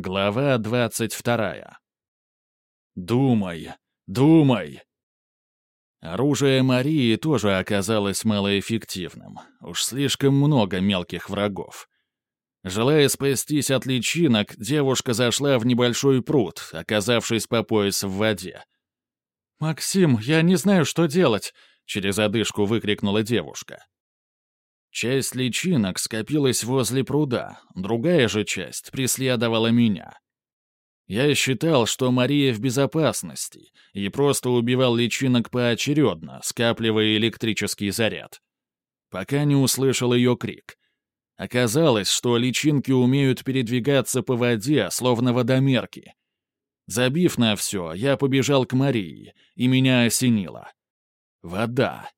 Глава двадцать вторая. «Думай, думай!» Оружие Марии тоже оказалось малоэффективным. Уж слишком много мелких врагов. Желая спастись от личинок, девушка зашла в небольшой пруд, оказавшись по пояс в воде. «Максим, я не знаю, что делать!» — через одышку выкрикнула девушка. Часть личинок скопилась возле пруда, другая же часть преследовала меня. Я считал, что Мария в безопасности, и просто убивал личинок поочередно, скапливая электрический заряд. Пока не услышал ее крик. Оказалось, что личинки умеют передвигаться по воде, словно водомерки. Забив на все, я побежал к Марии, и меня осенило. Вода.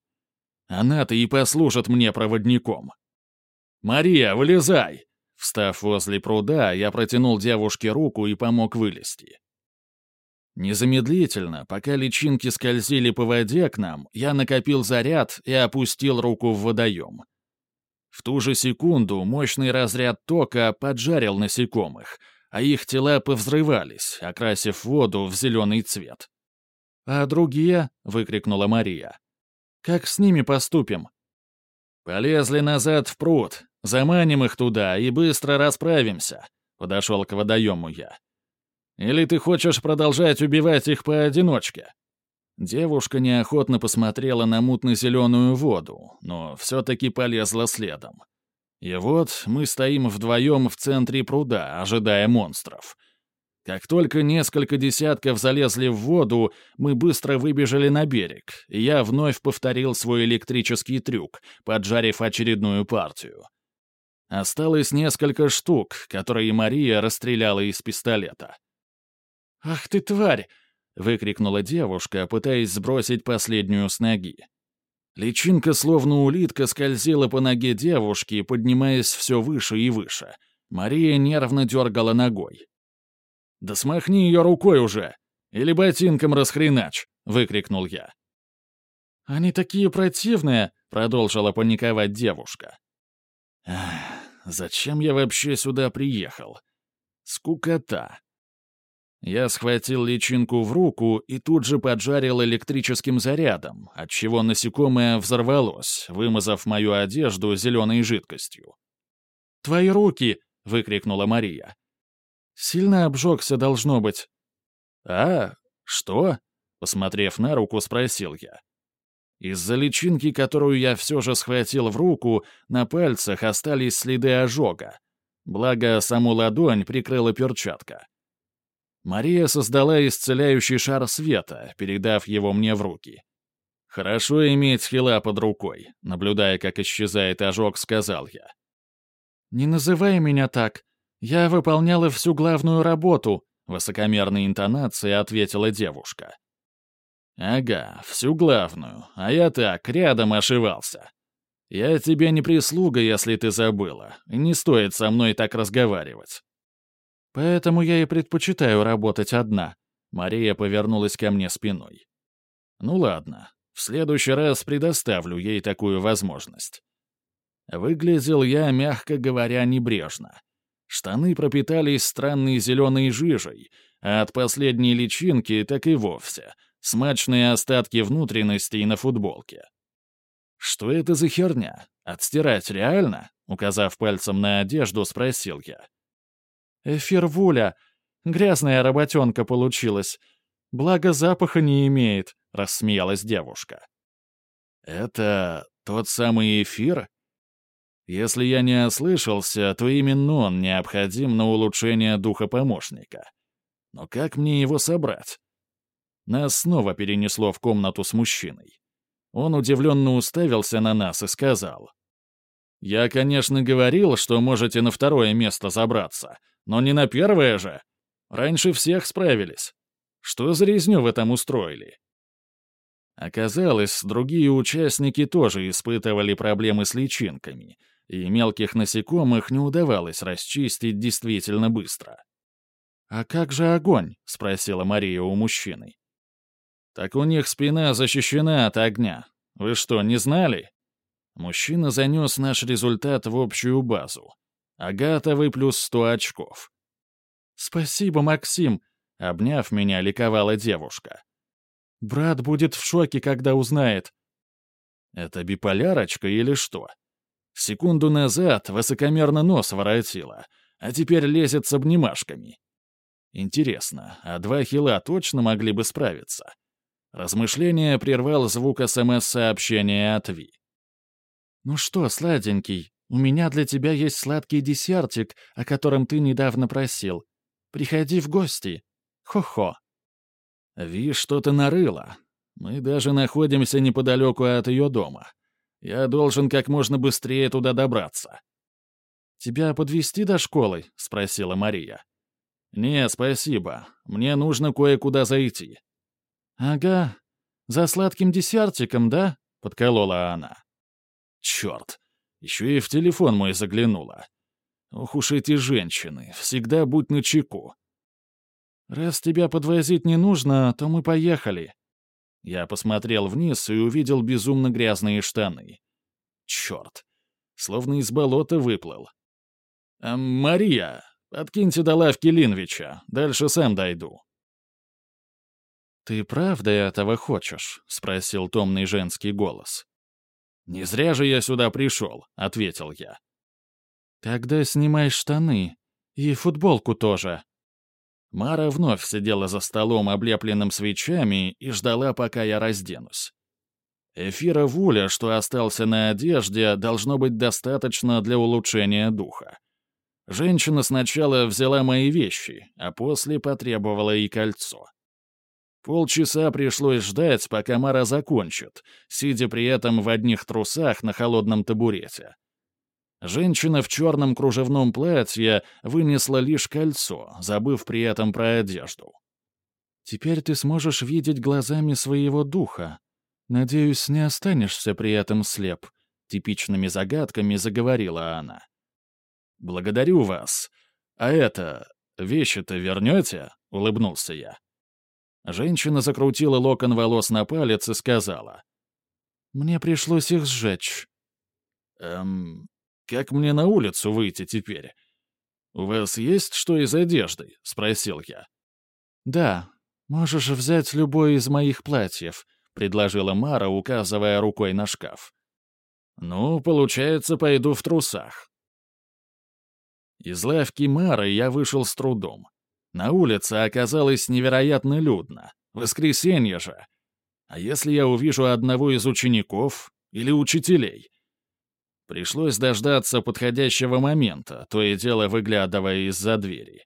Она-то и послужит мне проводником. «Мария, вылезай!» Встав возле пруда, я протянул девушке руку и помог вылезти. Незамедлительно, пока личинки скользили по воде к нам, я накопил заряд и опустил руку в водоем. В ту же секунду мощный разряд тока поджарил насекомых, а их тела повзрывались, окрасив воду в зеленый цвет. «А другие?» — выкрикнула Мария. Как с ними поступим?» «Полезли назад в пруд, заманим их туда и быстро расправимся», — подошел к водоему я. «Или ты хочешь продолжать убивать их поодиночке?» Девушка неохотно посмотрела на мутно-зеленую воду, но все-таки полезла следом. И вот мы стоим вдвоем в центре пруда, ожидая монстров — как только несколько десятков залезли в воду, мы быстро выбежали на берег, и я вновь повторил свой электрический трюк, поджарив очередную партию. Осталось несколько штук, которые Мария расстреляла из пистолета. «Ах ты, тварь!» — выкрикнула девушка, пытаясь сбросить последнюю с ноги. Личинка, словно улитка, скользила по ноге девушки, поднимаясь все выше и выше. Мария нервно дергала ногой. «Да смахни ее рукой уже! Или ботинком расхренач!» — выкрикнул я. «Они такие противные!» — продолжила паниковать девушка. «Ах, зачем я вообще сюда приехал? Скукота!» Я схватил личинку в руку и тут же поджарил электрическим зарядом, отчего насекомое взорвалось, вымазав мою одежду зеленой жидкостью. «Твои руки!» — выкрикнула Мария. Сильно обжегся, должно быть». «А, что?» — посмотрев на руку, спросил я. Из-за личинки, которую я все же схватил в руку, на пальцах остались следы ожога. Благо, саму ладонь прикрыла перчатка. Мария создала исцеляющий шар света, передав его мне в руки. «Хорошо иметь хила под рукой», — наблюдая, как исчезает ожог, сказал я. «Не называй меня так», «Я выполняла всю главную работу», — высокомерной интонацией ответила девушка. «Ага, всю главную, а я так, рядом ошивался. Я тебе не прислуга, если ты забыла, не стоит со мной так разговаривать». «Поэтому я и предпочитаю работать одна», — Мария повернулась ко мне спиной. «Ну ладно, в следующий раз предоставлю ей такую возможность». Выглядел я, мягко говоря, небрежно. Штаны пропитались странной зеленой жижей, а от последней личинки так и вовсе смачные остатки внутренностей на футболке. «Что это за херня? Отстирать реально?» Указав пальцем на одежду, спросил я. «Эфир Вуля. Грязная работенка получилась. Благо запаха не имеет», — рассмеялась девушка. «Это тот самый эфир?» Если я не ослышался, то именно он необходим на улучшение духа помощника. Но как мне его собрать? Нас снова перенесло в комнату с мужчиной. Он удивленно уставился на нас и сказал. «Я, конечно, говорил, что можете на второе место забраться, но не на первое же. Раньше всех справились. Что за резню вы там устроили?» Оказалось, другие участники тоже испытывали проблемы с личинками — и мелких насекомых не удавалось расчистить действительно быстро. «А как же огонь?» — спросила Мария у мужчины. «Так у них спина защищена от огня. Вы что, не знали?» Мужчина занес наш результат в общую базу. Агатовый плюс сто очков. «Спасибо, Максим!» — обняв меня, ликовала девушка. «Брат будет в шоке, когда узнает». «Это биполярочка или что?» Секунду назад высокомерно нос воротила, а теперь лезет с обнимашками. Интересно, а два хила точно могли бы справиться? Размышление прервал звук СМС-сообщения от Ви. «Ну что, сладенький, у меня для тебя есть сладкий десертик, о котором ты недавно просил. Приходи в гости. Хо-хо». Ви что-то нарыла. Мы даже находимся неподалеку от ее дома. Я должен как можно быстрее туда добраться. «Тебя подвести до школы?» — спросила Мария. «Не, спасибо. Мне нужно кое-куда зайти». «Ага. За сладким десертиком, да?» — подколола она. «Черт. Еще и в телефон мой заглянула. Ох уж эти женщины. Всегда будь начеку». «Раз тебя подвозить не нужно, то мы поехали». Я посмотрел вниз и увидел безумно грязные штаны. Черт. Словно из болота выплыл. «А, «Мария, подкиньте до лавки Линвича. Дальше сам дойду». «Ты правда этого хочешь?» — спросил томный женский голос. «Не зря же я сюда пришел», — ответил я. «Тогда снимай штаны. И футболку тоже». Мара вновь сидела за столом, облепленным свечами, и ждала, пока я разденусь. Эфира Вуля, что остался на одежде, должно быть достаточно для улучшения духа. Женщина сначала взяла мои вещи, а после потребовала и кольцо. Полчаса пришлось ждать, пока Мара закончит, сидя при этом в одних трусах на холодном табурете. Женщина в черном кружевном платье вынесла лишь кольцо, забыв при этом про одежду. «Теперь ты сможешь видеть глазами своего духа. Надеюсь, не останешься при этом слеп», — типичными загадками заговорила она. «Благодарю вас. А это, вещи-то вернете?» — улыбнулся я. Женщина закрутила локон волос на палец и сказала. «Мне пришлось их сжечь». «Эм, как мне на улицу выйти теперь? У вас есть что из одежды?» — спросил я. «Да, можешь взять любое из моих платьев», — предложила Мара, указывая рукой на шкаф. «Ну, получается, пойду в трусах». Из лавки Мары я вышел с трудом. На улице оказалось невероятно людно. Воскресенье же. А если я увижу одного из учеников или учителей? Пришлось дождаться подходящего момента, то и дело выглядывая из-за двери.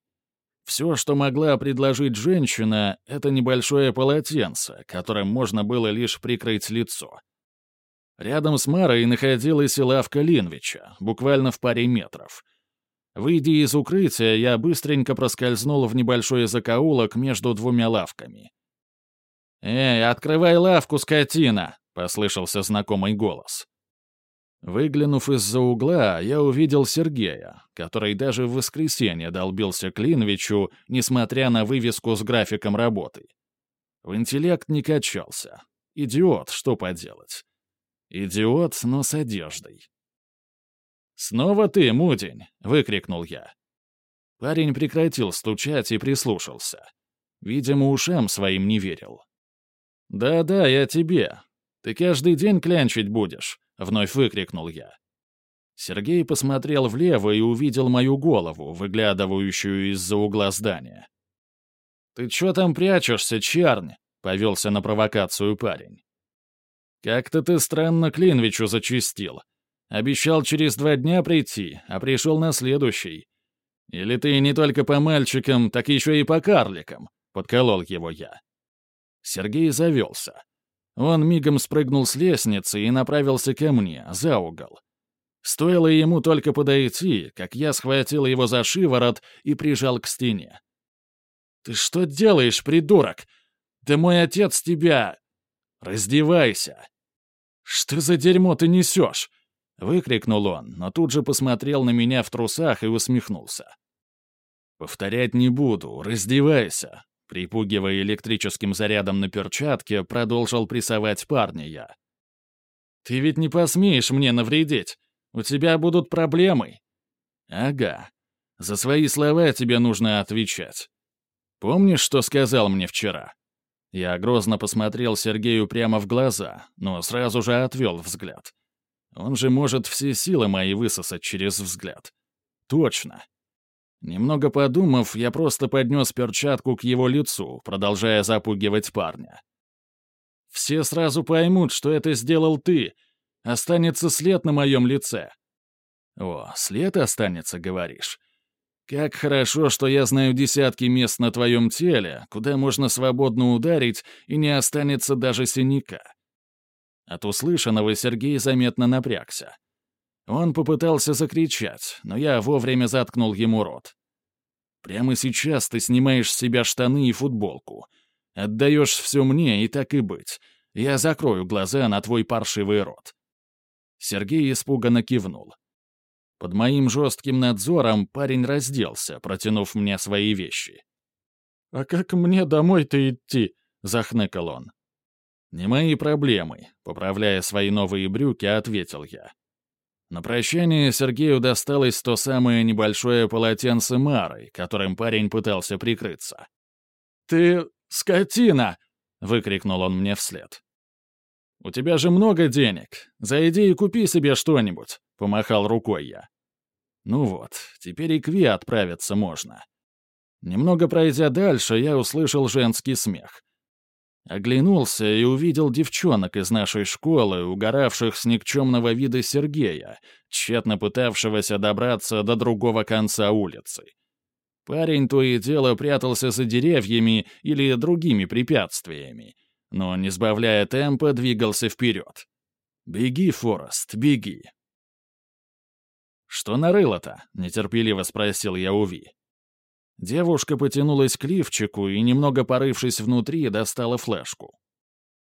Все, что могла предложить женщина, это небольшое полотенце, которым можно было лишь прикрыть лицо. Рядом с Марой находилась и лавка Линвича, буквально в паре метров — Выйдя из укрытия, я быстренько проскользнул в небольшой закоулок между двумя лавками. «Эй, открывай лавку, скотина!» — послышался знакомый голос. Выглянув из-за угла, я увидел Сергея, который даже в воскресенье долбился Клинвичу, несмотря на вывеску с графиком работы. В интеллект не качался. Идиот, что поделать. Идиот, но с одеждой. «Снова ты, Мудень!» — выкрикнул я. Парень прекратил стучать и прислушался. Видимо, ушам своим не верил. «Да-да, я тебе. Ты каждый день клянчить будешь», — вновь выкрикнул я. Сергей посмотрел влево и увидел мою голову, выглядывающую из-за угла здания. «Ты чё там прячешься, Чарнь?» — повелся на провокацию парень. «Как-то ты странно Клинвичу зачистил», Обещал через два дня прийти, а пришел на следующий. Или ты не только по мальчикам, так еще и по карликам?» — подколол его я. Сергей завелся. Он мигом спрыгнул с лестницы и направился ко мне, за угол. Стоило ему только подойти, как я схватил его за шиворот и прижал к стене. «Ты что делаешь, придурок? Да мой отец тебя...» «Раздевайся!» «Что за дерьмо ты несешь? Выкрикнул он, но тут же посмотрел на меня в трусах и усмехнулся. «Повторять не буду, раздевайся!» Припугивая электрическим зарядом на перчатке, продолжил прессовать парня я. «Ты ведь не посмеешь мне навредить. У тебя будут проблемы». «Ага. За свои слова тебе нужно отвечать. Помнишь, что сказал мне вчера?» Я грозно посмотрел Сергею прямо в глаза, но сразу же отвел взгляд. Он же может все силы мои высосать через взгляд. Точно. Немного подумав, я просто поднес перчатку к его лицу, продолжая запугивать парня. «Все сразу поймут, что это сделал ты. Останется след на моем лице». «О, след останется, говоришь? Как хорошо, что я знаю десятки мест на твоем теле, куда можно свободно ударить, и не останется даже синяка. От услышанного Сергей заметно напрягся. Он попытался закричать, но я вовремя заткнул ему рот. «Прямо сейчас ты снимаешь с себя штаны и футболку. Отдаешь все мне, и так и быть. Я закрою глаза на твой паршивый рот». Сергей испуганно кивнул. Под моим жестким надзором парень разделся, протянув мне свои вещи. «А как мне домой-то идти?» — захныкал он. «Не мои проблемы», — поправляя свои новые брюки, ответил я. На прощание Сергею досталось то самое небольшое полотенце Мары, которым парень пытался прикрыться. «Ты скотина!» — выкрикнул он мне вслед. «У тебя же много денег. Зайди и купи себе что-нибудь», — помахал рукой я. Ну вот, теперь и Кви отправиться можно. Немного пройдя дальше, я услышал женский смех. Оглянулся и увидел девчонок из нашей школы, угоравших с никчемного вида Сергея, тщетно пытавшегося добраться до другого конца улицы. Парень то и дело прятался за деревьями или другими препятствиями, но, не сбавляя темпа, двигался вперед. «Беги, Форест, беги!» «Что нарыло-то?» — нетерпеливо спросил я у Ви. Девушка потянулась к лифчику и, немного порывшись внутри, достала флешку.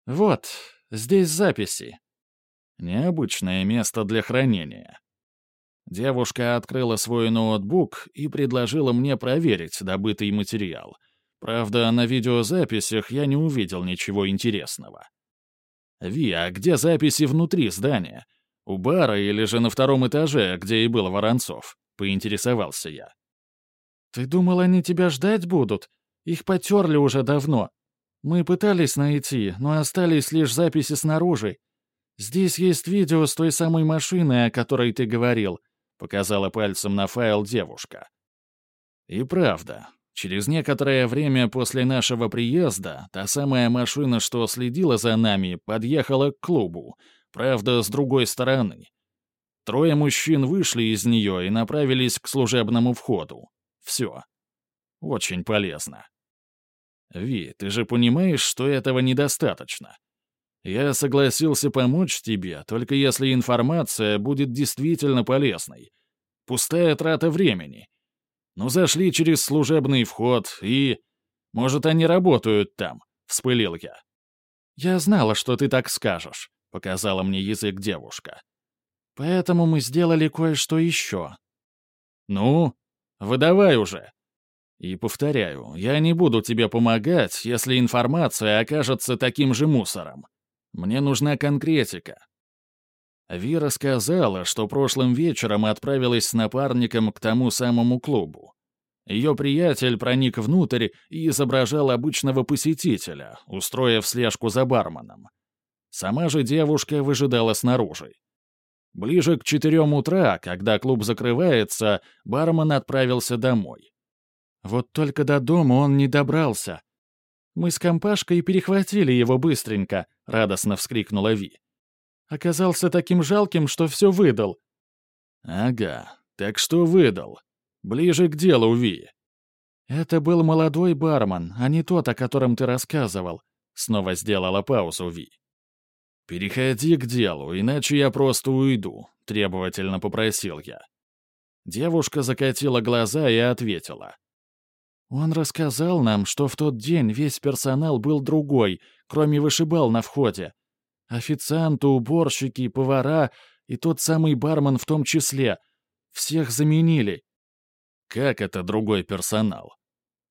«Вот, здесь записи». Необычное место для хранения. Девушка открыла свой ноутбук и предложила мне проверить добытый материал. Правда, на видеозаписях я не увидел ничего интересного. «Ви, а где записи внутри здания? «У бара или же на втором этаже, где и был Воронцов?» — поинтересовался я. «Ты думал, они тебя ждать будут? Их потерли уже давно. Мы пытались найти, но остались лишь записи снаружи. Здесь есть видео с той самой машины, о которой ты говорил», — показала пальцем на файл девушка. И правда, через некоторое время после нашего приезда та самая машина, что следила за нами, подъехала к клубу — Правда, с другой стороны. Трое мужчин вышли из нее и направились к служебному входу. Все. Очень полезно. Ви, ты же понимаешь, что этого недостаточно. Я согласился помочь тебе, только если информация будет действительно полезной. Пустая трата времени. Ну, зашли через служебный вход и... Может, они работают там, — вспылил я. Я знала, что ты так скажешь показала мне язык девушка. «Поэтому мы сделали кое-что еще». «Ну, выдавай уже». И повторяю, я не буду тебе помогать, если информация окажется таким же мусором. Мне нужна конкретика. Вира сказала, что прошлым вечером отправилась с напарником к тому самому клубу. Ее приятель проник внутрь и изображал обычного посетителя, устроив слежку за барменом. Сама же девушка выжидала снаружи. Ближе к четырем утра, когда клуб закрывается, бармен отправился домой. Вот только до дома он не добрался. Мы с компашкой перехватили его быстренько, радостно вскрикнула Ви. Оказался таким жалким, что все выдал. Ага, так что выдал? Ближе к делу, Ви. Это был молодой бармен, а не тот, о котором ты рассказывал. Снова сделала паузу Ви. «Переходи к делу, иначе я просто уйду», — требовательно попросил я. Девушка закатила глаза и ответила. «Он рассказал нам, что в тот день весь персонал был другой, кроме вышибал на входе. Официанты, уборщики, повара и тот самый бармен в том числе. Всех заменили». «Как это другой персонал?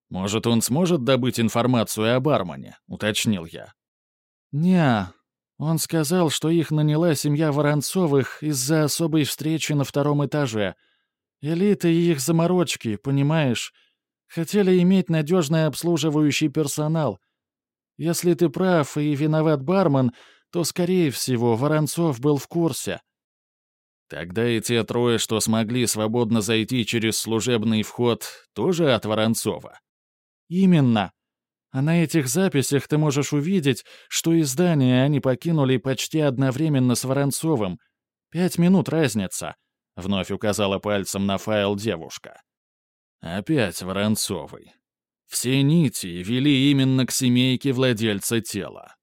Может, он сможет добыть информацию о бармене?» — уточнил я. «Не, он сказал, что их наняла семья Воронцовых из-за особой встречи на втором этаже. Элита и их заморочки, понимаешь? Хотели иметь надежный обслуживающий персонал. Если ты прав и виноват бармен, то, скорее всего, Воронцов был в курсе. Тогда и те трое, что смогли свободно зайти через служебный вход, тоже от Воронцова. Именно. А на этих записях ты можешь увидеть, что и здание они покинули почти одновременно с Воронцовым. Пять минут разница. Вновь указала пальцем на файл девушка. Опять Воронцовый. Все нити вели именно к семейке владельца тела.